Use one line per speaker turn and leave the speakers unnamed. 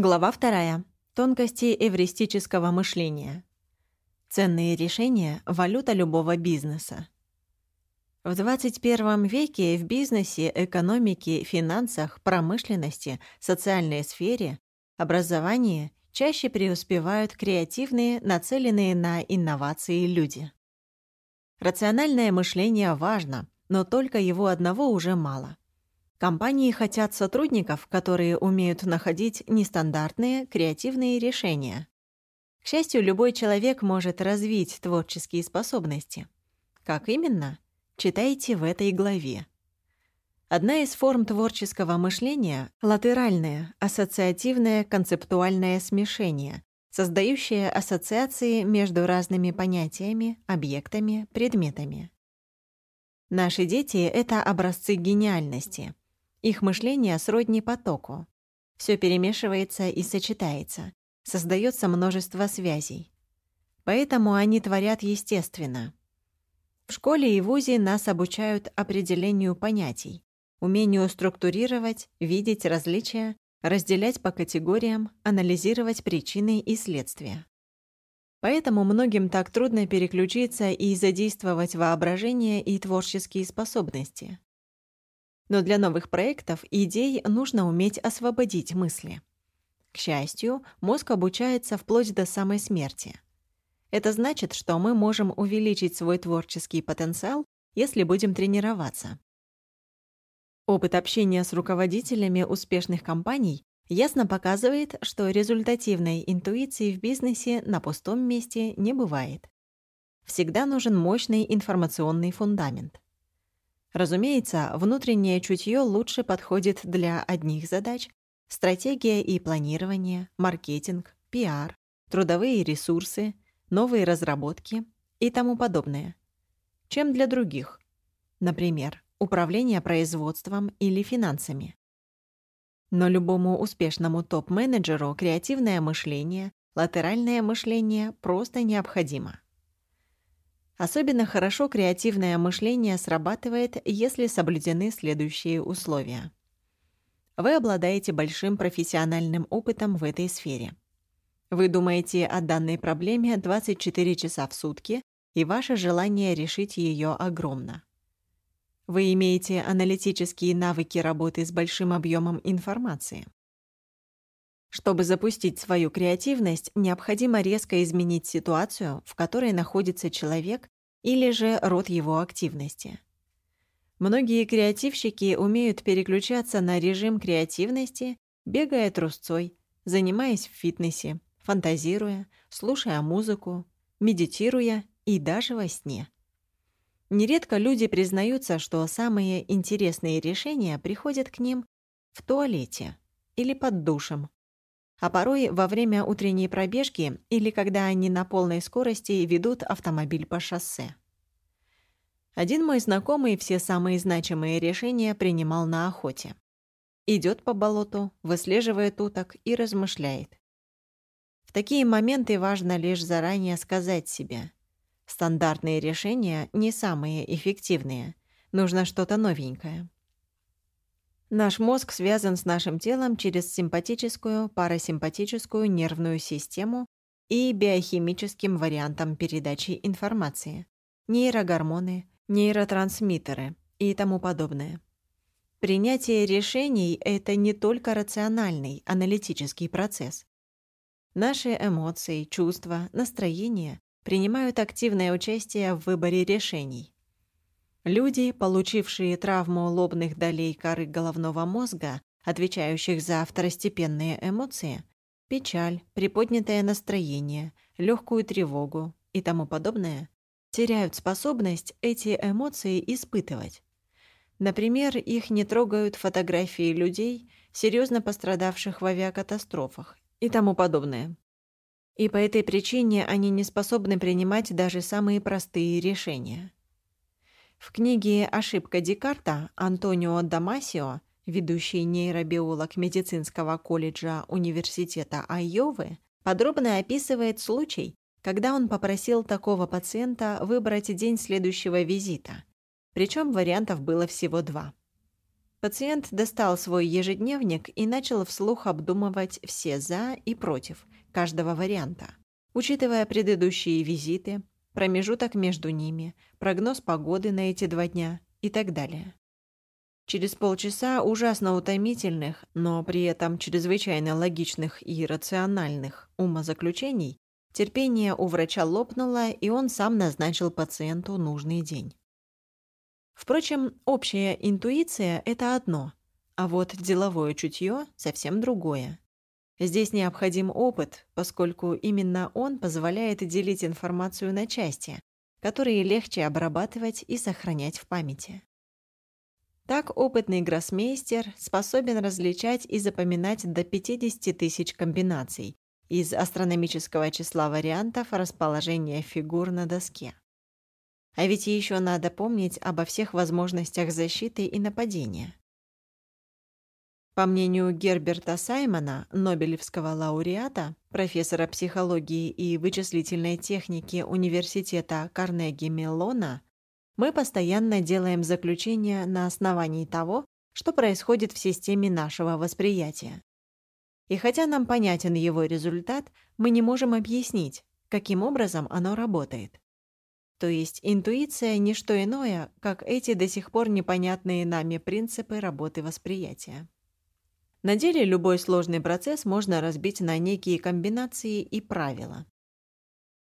Глава вторая. Тонкости эвристического мышления. Ценные решения – валюта любого бизнеса. В 21 веке в бизнесе, экономике, финансах, промышленности, социальной сфере, образовании чаще преуспевают креативные, нацеленные на инновации люди. Рациональное мышление важно, но только его одного уже мало – Компании хотят сотрудников, которые умеют находить нестандартные, креативные решения. К счастью, любой человек может развить творческие способности. Как именно? Читайте в этой главе. Одна из форм творческого мышления — латеральное, ассоциативное концептуальное смешение, создающее ассоциации между разными понятиями, объектами, предметами. Наши дети — это образцы гениальности — их мышление сродни потоку. Все перемешивается и сочетается, создается множество связей. Поэтому они творят естественно. В школе и вузе нас обучают определению понятий, умению структурировать, видеть различия, разделять по категориям, анализировать причины и следствия. Поэтому многим так трудно переключиться и задействовать воображение и творческие способности. Но для новых проектов идей нужно уметь освободить мысли. К счастью, мозг обучается вплоть до самой смерти. Это значит, что мы можем увеличить свой творческий потенциал, если будем тренироваться. Опыт общения с руководителями успешных компаний ясно показывает, что результативной интуиции в бизнесе на пустом месте не бывает. Всегда нужен мощный информационный фундамент. Разумеется, внутреннее чутье лучше подходит для одних задач — стратегия и планирование, маркетинг, пиар, трудовые ресурсы, новые разработки и тому подобное, чем для других, например, управление производством или финансами. Но любому успешному топ-менеджеру креативное мышление, латеральное мышление просто необходимо. Особенно хорошо креативное мышление срабатывает, если соблюдены следующие условия. Вы обладаете большим профессиональным опытом в этой сфере. Вы думаете о данной проблеме 24 часа в сутки, и ваше желание решить ее огромно. Вы имеете аналитические навыки работы с большим объемом информации. Чтобы запустить свою креативность, необходимо резко изменить ситуацию, в которой находится человек, или же род его активности. Многие креативщики умеют переключаться на режим креативности, бегая трусцой, занимаясь в фитнесе, фантазируя, слушая музыку, медитируя и даже во сне. Нередко люди признаются, что самые интересные решения приходят к ним в туалете или под душем, а порой во время утренней пробежки или когда они на полной скорости ведут автомобиль по шоссе. Один мой знакомый все самые значимые решения принимал на охоте. Идет по болоту, выслеживает уток и размышляет. В такие моменты важно лишь заранее сказать себе. Стандартные решения не самые эффективные. Нужно что-то новенькое. Наш мозг связан с нашим телом через симпатическую, парасимпатическую нервную систему и биохимическим вариантом передачи информации, нейрогормоны, нейротрансмиттеры и тому подобное. Принятие решений — это не только рациональный, аналитический процесс. Наши эмоции, чувства, настроения принимают активное участие в выборе решений. Люди, получившие травму лобных долей коры головного мозга, отвечающих за второстепенные эмоции, печаль, приподнятое настроение, легкую тревогу и тому подобное, теряют способность эти эмоции испытывать. Например, их не трогают фотографии людей, серьезно пострадавших в авиакатастрофах и тому подобное. И по этой причине они не способны принимать даже самые простые решения. В книге «Ошибка Декарта» Антонио Дамасио, ведущий нейробиолог медицинского колледжа Университета Айовы, подробно описывает случай, когда он попросил такого пациента выбрать день следующего визита. Причем вариантов было всего два. Пациент достал свой ежедневник и начал вслух обдумывать все «за» и «против» каждого варианта, учитывая предыдущие визиты, промежуток между ними, прогноз погоды на эти два дня и так далее. Через полчаса ужасно утомительных, но при этом чрезвычайно логичных и рациональных умозаключений терпение у врача лопнуло, и он сам назначил пациенту нужный день. Впрочем, общая интуиция – это одно, а вот деловое чутье – совсем другое. Здесь необходим опыт, поскольку именно он позволяет делить информацию на части, которые легче обрабатывать и сохранять в памяти. Так опытный гроссмейстер способен различать и запоминать до 50 тысяч комбинаций из астрономического числа вариантов расположения фигур на доске. А ведь еще надо помнить обо всех возможностях защиты и нападения. По мнению Герберта Саймона, Нобелевского лауреата, профессора психологии и вычислительной техники Университета Карнеги-Меллона, мы постоянно делаем заключения на основании того, что происходит в системе нашего восприятия. И хотя нам понятен его результат, мы не можем объяснить, каким образом оно работает. То есть интуиция – не что иное, как эти до сих пор непонятные нами принципы работы восприятия. На деле любой сложный процесс можно разбить на некие комбинации и правила.